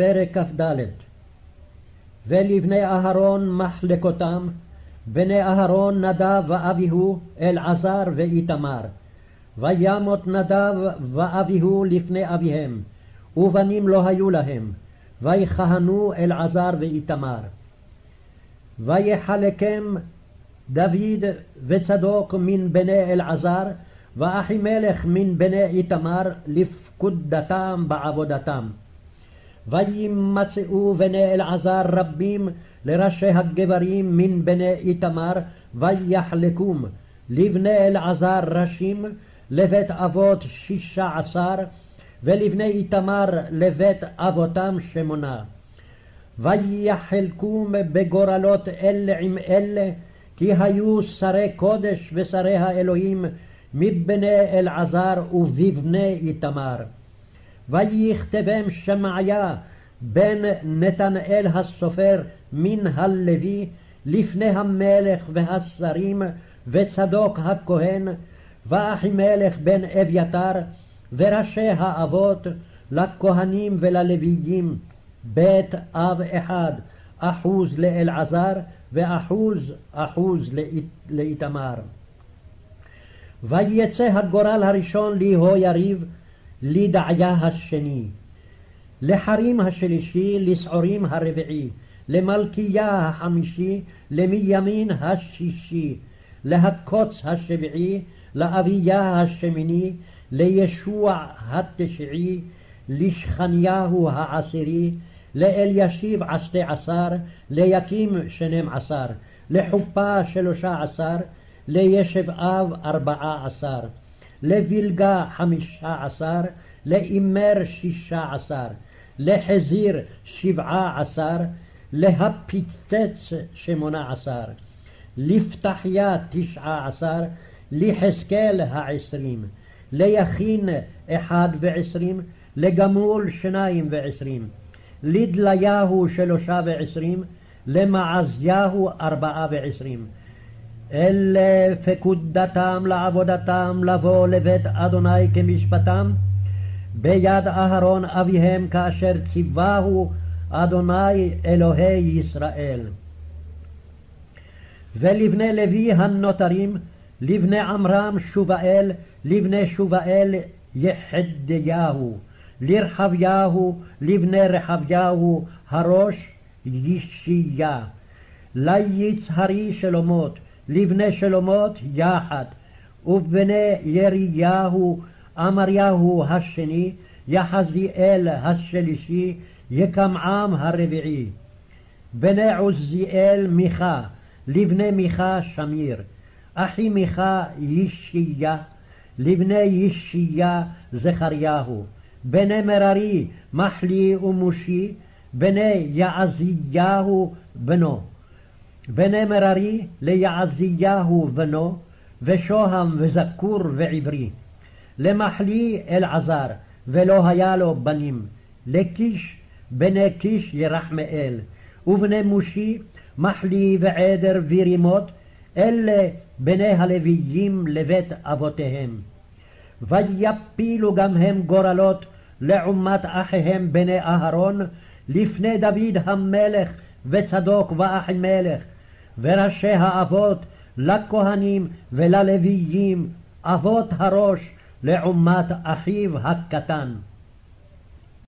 פרק כ"ד ולבני אהרון מחלקותם, בני אהרון נדב ואביהו, אלעזר ואיתמר. וימות נדב ואביהו לפני אביהם, ובנים לא היו להם, ויכהנו אלעזר ואיתמר. ויחלקם דוד וצדוק מן בני אלעזר, ואחימלך מן בני איתמר לפקודתם בעבודתם. וימצאו בני אלעזר רבים לראשי הגברים מן בני איתמר, ויחלקום לבני אלעזר ראשים, לבית אבות שישה עשר, ולבני איתמר לבית אבותם שמונה. ויחלקום בגורלות אלה עם אלה, כי היו שרי קודש ושרי האלוהים מבני אלעזר ובבני איתמר. ויכתבם שמעיה בן נתנאל הסופר מן הלוי לפני המלך והשרים וצדוק הכהן ואחימלך בן אביתר וראשי האבות לכהנים וללוויים בית אב אחד אחוז לאלעזר ואחוז אחוז לאיתמר. ויצא הגורל הראשון ליהו יריב לדעיה השני, לחרים השלישי, לסעורים הרביעי, למלכיה החמישי, למימין השישי, להקוץ השביעי, לאביה השמיני, לישוע התשעי, לשכניהו העשירי, לאלישיב עשתי עשר, ליקים שנים עשר, לחופה שלושה עשר, לישב אב ארבעה עשר. לבלגה חמישה עשר, לאימר שישה עשר, לחזיר שבעה עשר, להפיצץ שמונה עשר, לפתחיה תשעה עשר, ליחזקאל העשרים, ליכין אחד ועשרים, לגמול שניים ועשרים, לדליהו שלושה ועשרים, למעזיהו ארבעה ועשרים. אלה פקודתם לעבודתם לבוא לבית אדוני כמשפטם ביד אהרון אביהם כאשר ציווהו אדוני אלוהי ישראל. ולבני לוי הנותרים, לבני עמרם שובאל, לבני שובאל יחדיהו, לרחביהו, לבני רחביהו הראש ישיה, ליצהרי שלומות, לבני שלומות יחד, ובני יריהו אמריהו השני, יחזיאל השלישי, יקמעם הרביעי. בני עוזיאל מיכה, לבני מיכה שמיר, אחי מיכה ישיה, לבני ישיה זכריהו, בני מררי מחלי ומושי, בני יעזיהו בנו. בני מררי ליעזיהו בנו, ושוהם וזכור ועברי. למחלי אלעזר, ולא היה לו בנים. לקיש בני קיש ירחמאל, ובני מושי מחלי ועדר ורימות, אלה בני הלוויים לבית אבותיהם. ויפילו גם הם גורלות לעומת אחיהם בני אהרון, לפני דוד המלך וצדוק ואחימלך, וראשי האבות לכהנים וללוויים, אבות הראש לעומת אחיו הקטן.